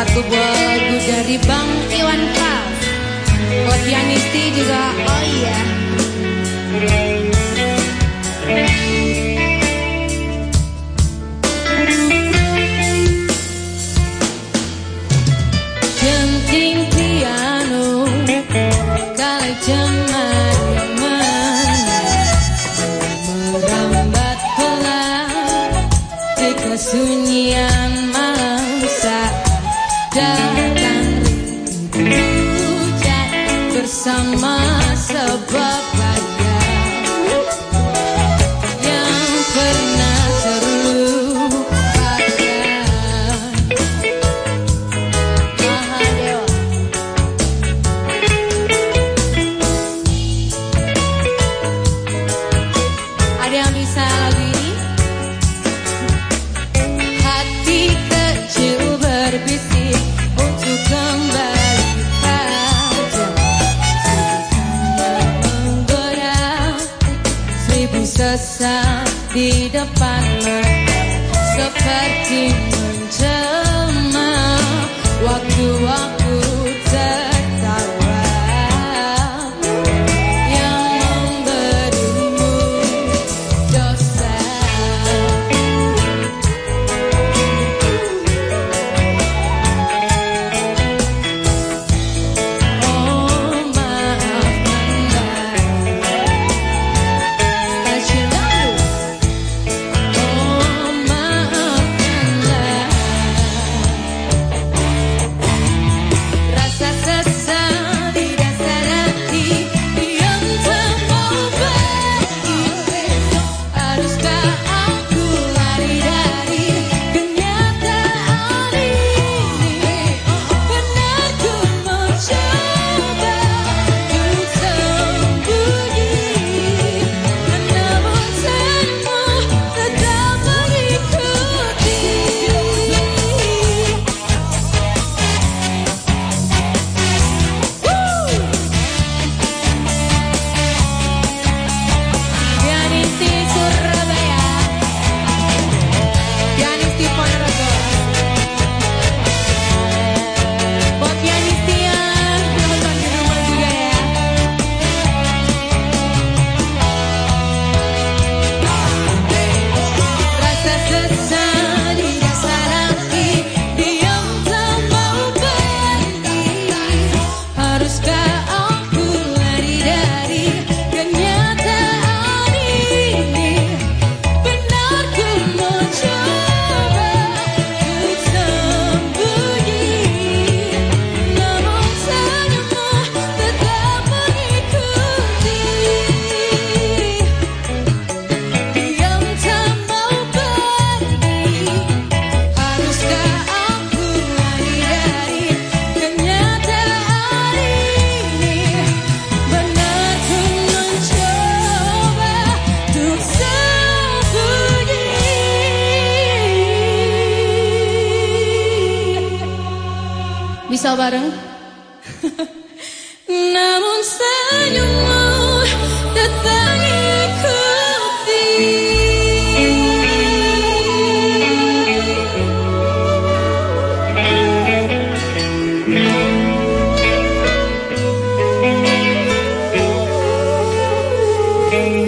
satu buah lagu dari Bang Iwan Fals buat juga oh iya Soon. piano kali merambat pelan Hujan bersama sebab bahagia Yang pernah terlupakan Mahadewa Ada yang bisa lagu ini? Hati kecil berbisik untuk kembali bergeser di depan mata seperti menjelaskan me salvarão? Namun senyummu datang ikuti Thank